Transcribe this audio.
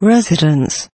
Residents.